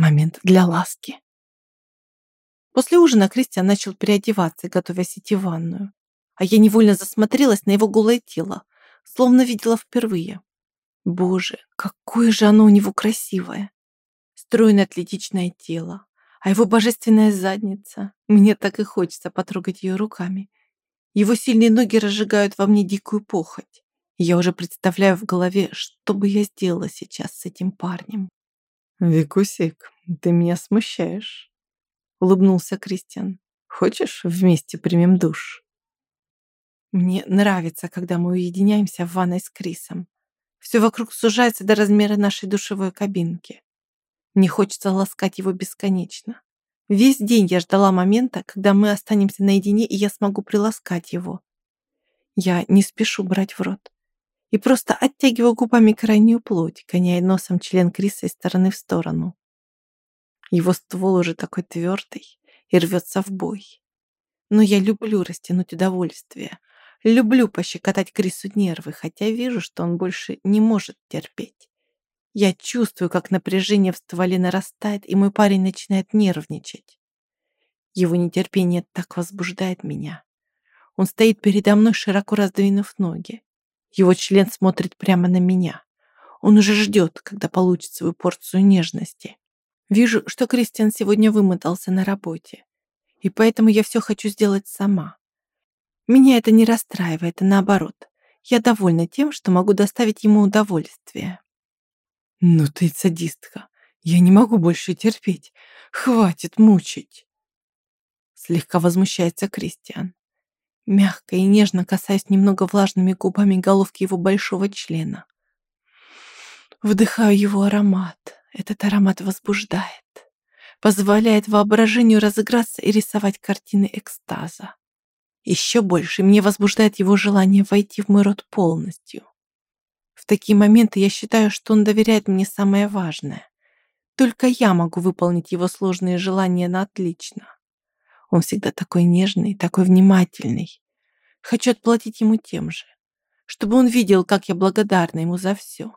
Момент для ласки. После ужина Кристиан начал переодеваться, готовясь идти в ванную. А я невольно засмотрелась на его голое тело, словно видела впервые. Боже, какое же оно у него красивое. Стройное атлетичное тело, а его божественная задница. Мне так и хочется потрогать ее руками. Его сильные ноги разжигают во мне дикую похоть. Я уже представляю в голове, что бы я сделала сейчас с этим парнем. «Викусик, ты меня смущаешь», — улыбнулся Кристиан. «Хочешь, вместе примем душ?» Мне нравится, когда мы уединяемся в ванной с Крисом. Все вокруг сужается до размера нашей душевой кабинки. Мне хочется ласкать его бесконечно. Весь день я ждала момента, когда мы останемся наедине, и я смогу приласкать его. Я не спешу брать в рот и просто оттягиваю губами крайнюю плоть, гоняя носом член Криса из стороны в сторону. Его ствол уже такой твердый и рвется в бой. Но я люблю растянуть удовольствие, люблю пощекотать Крису нервы, хотя вижу, что он больше не может терпеть. Я чувствую, как напряжение в стволе нарастает, и мой парень начинает нервничать. Его нетерпение так возбуждает меня. Он стоит передо мной, широко раздвинув ноги. Его член смотрит прямо на меня. Он уже ждет, когда получит свою порцию нежности. Вижу, что Кристиан сегодня вымотался на работе. И поэтому я все хочу сделать сама. Меня это не расстраивает, а наоборот. Я довольна тем, что могу доставить ему удовольствие. «Ну ты садистка. Я не могу больше терпеть. Хватит мучить!» Слегка возмущается Кристиан. Мягко и нежно касаясь немного влажными губами головки его большого члена. Вдыхаю его аромат. Этот аромат возбуждает. Позволяет воображению разыграться и рисовать картины экстаза. Еще больше мне возбуждает его желание войти в мой рот полностью. В такие моменты я считаю, что он доверяет мне самое важное. Только я могу выполнить его сложные желания на отлично. Он всегда такой нежный, такой внимательный. Хочу отплатить ему тем же, чтобы он видел, как я благодарна ему за все.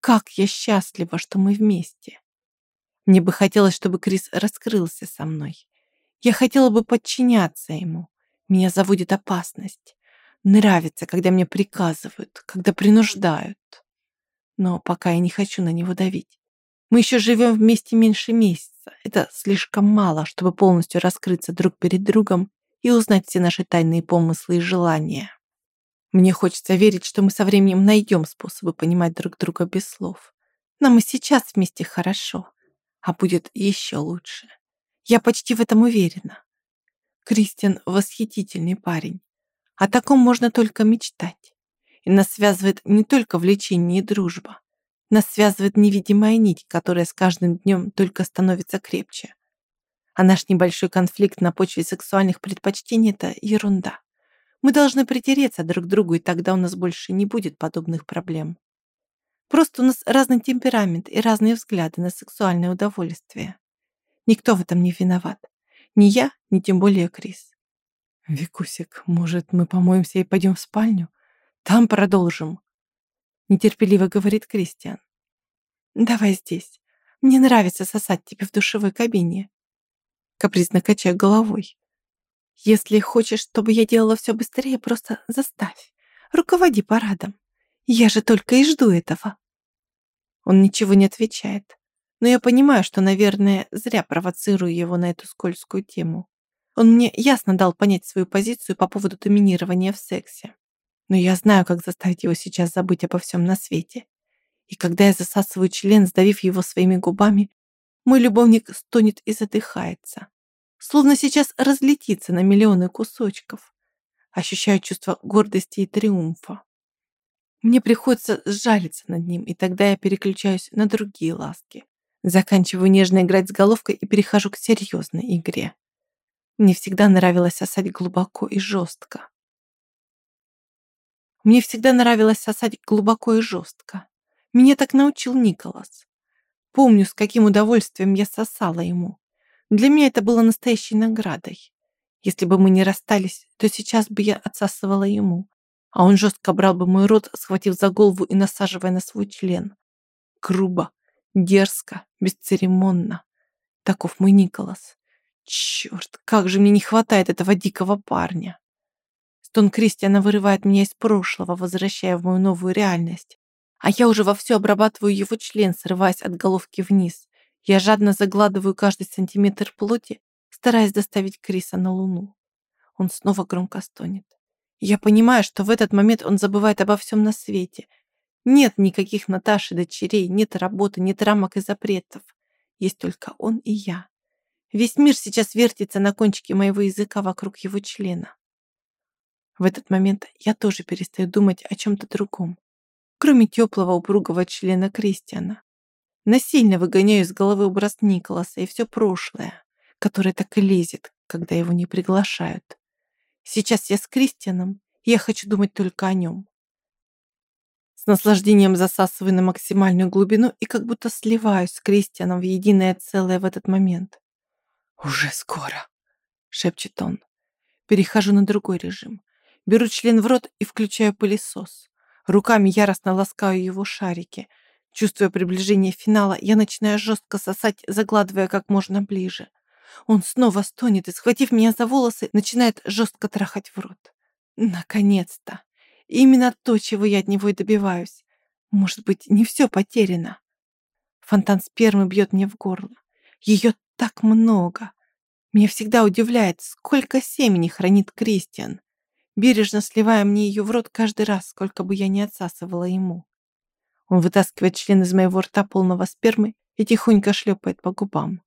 Как я счастлива, что мы вместе. Мне бы хотелось, чтобы Крис раскрылся со мной. Я хотела бы подчиняться ему. Меня заводит опасность. Нравится, когда мне приказывают, когда принуждают. Но пока я не хочу на него давить. Мы еще живем вместе меньше месяца. Это слишком мало, чтобы полностью раскрыться друг перед другом и узнать все наши тайные помыслы и желания. Мне хочется верить, что мы со временем найдем способы понимать друг друга без слов. Нам и сейчас вместе хорошо, а будет еще лучше. Я почти в этом уверена. Кристиан – восхитительный парень. О таком можно только мечтать. И нас связывает не только влечение и дружба. Нас связывает невидимая нить, которая с каждым днем только становится крепче. А наш небольшой конфликт на почве сексуальных предпочтений – это ерунда. Мы должны притереться друг к другу, и тогда у нас больше не будет подобных проблем. Просто у нас разный темперамент и разные взгляды на сексуальное удовольствие. Никто в этом не виноват. Ни я, ни тем более Крис. «Викусик, может, мы помоемся и пойдем в спальню? Там продолжим», нетерпеливо говорит Кристиан. «Давай здесь. Мне нравится сосать тебе в душевой кабине». Капризно качаю головой. «Если хочешь, чтобы я делала все быстрее, просто заставь. Руководи парадом. Я же только и жду этого». Он ничего не отвечает, но я понимаю, что, наверное, зря провоцирую его на эту скользкую тему. Он мне ясно дал понять свою позицию по поводу доминирования в сексе. Но я знаю, как заставить его сейчас забыть обо всем на свете. И когда я засасываю член, сдавив его своими губами, мой любовник стонет и задыхается. Словно сейчас разлетится на миллионы кусочков. Ощущаю чувство гордости и триумфа. Мне приходится сжалиться над ним, и тогда я переключаюсь на другие ласки. Заканчиваю нежно играть с головкой и перехожу к серьезной игре. Мне всегда нравилось сосать глубоко и жестко. Мне всегда нравилось сосать глубоко и жестко. Меня так научил Николас. Помню, с каким удовольствием я сосала ему. Для меня это было настоящей наградой. Если бы мы не расстались, то сейчас бы я отсасывала ему, а он жестко брал бы мой рот, схватив за голову и насаживая на свой член. Грубо, дерзко, бесцеремонно. Таков мой Николас. Черт, как же мне не хватает этого дикого парня. Стон Кристиана вырывает меня из прошлого, возвращая в мою новую реальность. А я уже вовсю обрабатываю его член, срываясь от головки вниз. Я жадно загладываю каждый сантиметр плоти, стараясь доставить Криса на Луну. Он снова громко стонет. Я понимаю, что в этот момент он забывает обо всем на свете. Нет никаких Наташи дочерей, нет работы, нет рамок и запретов. Есть только он и я. Весь мир сейчас вертится на кончике моего языка вокруг его члена. В этот момент я тоже перестаю думать о чем-то другом, кроме теплого упругого члена Кристиана. Насильно выгоняю из головы образ Николаса и все прошлое, которое так и лезет, когда его не приглашают. Сейчас я с Кристианом, и я хочу думать только о нем. С наслаждением засасываю на максимальную глубину и как будто сливаюсь с Кристианом в единое целое в этот момент. «Уже скоро», — шепчет он. Перехожу на другой режим. Беру член в рот и включаю пылесос. Руками яростно ласкаю его шарики. Чувствуя приближение финала, я начинаю жестко сосать, загладывая как можно ближе. Он снова стонет и, схватив меня за волосы, начинает жестко трахать в рот. Наконец-то! Именно то, чего я от него и добиваюсь. Может быть, не все потеряно. Фонтан спермы бьет мне в горло. Ее так много. Меня всегда удивляет, сколько семени хранит Кристиан бережно сливая мне ее в рот каждый раз, сколько бы я ни отсасывала ему. Он вытаскивает член из моего рта полного спермы и тихонько шлепает по губам.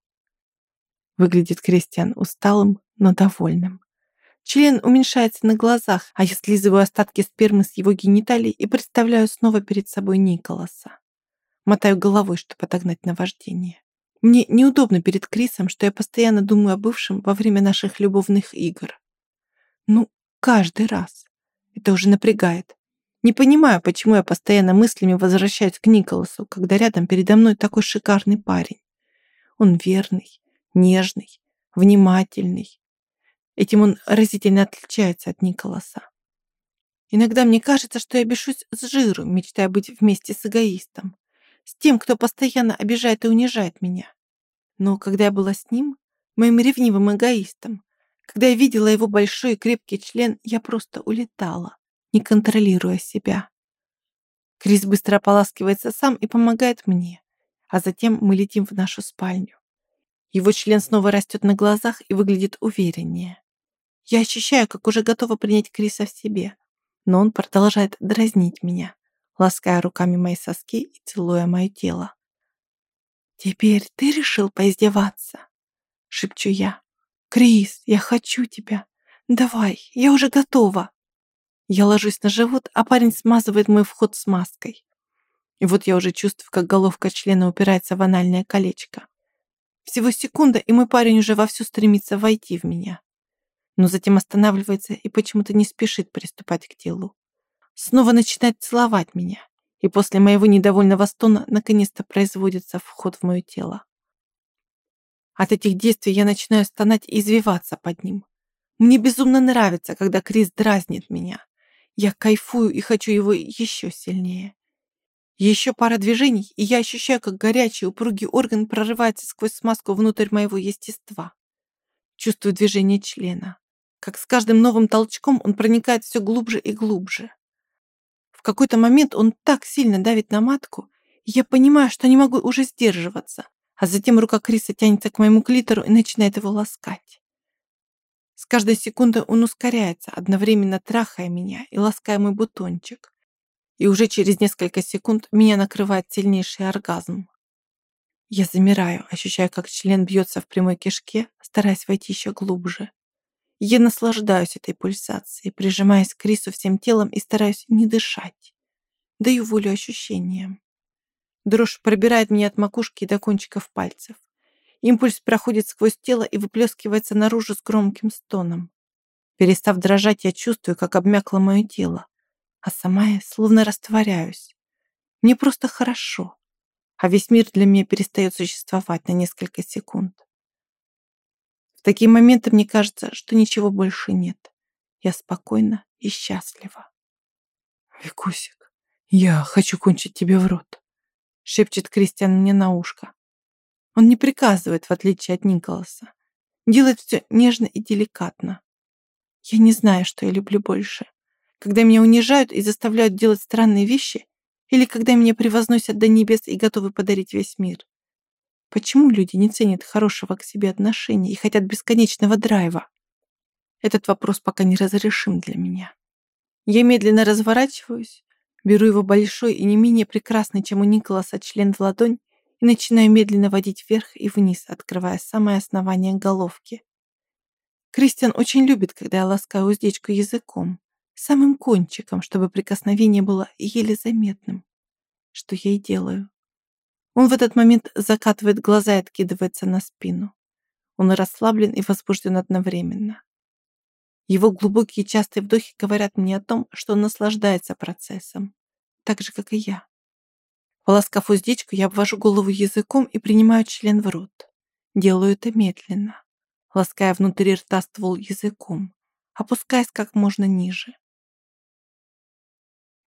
Выглядит Кристиан усталым, но довольным. Член уменьшается на глазах, а я слизываю остатки спермы с его гениталий и представляю снова перед собой Николаса. Мотаю головой, чтобы отогнать наваждение. Мне неудобно перед Крисом, что я постоянно думаю о бывшем во время наших любовных игр. Ну, Каждый раз. Это уже напрягает. Не понимаю, почему я постоянно мыслями возвращаюсь к Николасу, когда рядом передо мной такой шикарный парень. Он верный, нежный, внимательный. Этим он разительно отличается от Николаса. Иногда мне кажется, что я бешусь с жиру, мечтая быть вместе с эгоистом, с тем, кто постоянно обижает и унижает меня. Но когда я была с ним, моим ревнивым эгоистом, когда я видела его большой и крепкий член, я просто улетала, не контролируя себя. Крис быстро ополаскивается сам и помогает мне, а затем мы летим в нашу спальню. Его член снова растет на глазах и выглядит увереннее. Я ощущаю, как уже готова принять Криса в себе, но он продолжает дразнить меня, лаская руками мои соски и целуя мое тело. «Теперь ты решил поиздеваться?» — шепчу я. «Крис, я хочу тебя. Давай, я уже готова». Я ложусь на живот, а парень смазывает мой вход смазкой. И вот я уже чувствую, как головка члена упирается в анальное колечко. Всего секунда, и мой парень уже вовсю стремится войти в меня. Но затем останавливается и почему-то не спешит приступать к телу. Снова начинает целовать меня. И после моего недовольного стона наконец-то производится вход в мое тело. От этих действий я начинаю стонать и извиваться под ним. Мне безумно нравится, когда Крис дразнит меня. Я кайфую и хочу его еще сильнее. Еще пара движений, и я ощущаю, как горячий, упругий орган прорывается сквозь смазку внутрь моего естества. Чувствую движение члена. Как с каждым новым толчком он проникает все глубже и глубже. В какой-то момент он так сильно давит на матку, и я понимаю, что не могу уже сдерживаться а затем рука Криса тянется к моему клитору и начинает его ласкать. С каждой секундой он ускоряется, одновременно трахая меня и лаская мой бутончик. И уже через несколько секунд меня накрывает сильнейший оргазм. Я замираю, ощущая, как член бьется в прямой кишке, стараясь войти еще глубже. Я наслаждаюсь этой пульсацией, прижимаясь к Крису всем телом и стараюсь не дышать. Даю волю ощущениям. Дрожь пробирает меня от макушки до кончиков пальцев. Импульс проходит сквозь тело и выплескивается наружу с громким стоном. Перестав дрожать, я чувствую, как обмякло мое тело, а сама я словно растворяюсь. Мне просто хорошо, а весь мир для меня перестает существовать на несколько секунд. В такие моменты мне кажется, что ничего больше нет. Я спокойна и счастлива. Викусик, я хочу кончить тебе в рот шепчет Кристиан мне на ушко. Он не приказывает, в отличие от Николаса. Делает все нежно и деликатно. Я не знаю, что я люблю больше. Когда меня унижают и заставляют делать странные вещи, или когда меня превозносят до небес и готовы подарить весь мир. Почему люди не ценят хорошего к себе отношения и хотят бесконечного драйва? Этот вопрос пока не разрешим для меня. Я медленно разворачиваюсь, беру его большой и не менее прекрасный, чем у Николаса, член в ладонь и начинаю медленно водить вверх и вниз, открывая самое основание головки. Кристиан очень любит, когда я ласкаю уздечку языком, самым кончиком, чтобы прикосновение было еле заметным, что я и делаю. Он в этот момент закатывает глаза и откидывается на спину. Он расслаблен и возбужден одновременно. Его глубокие частые вдохи говорят мне о том, что он наслаждается процессом, так же, как и я. Полоскав уздечку, я обвожу голову языком и принимаю член в рот. Делаю это медленно, лаская внутри рта ствол языком, опускаясь как можно ниже.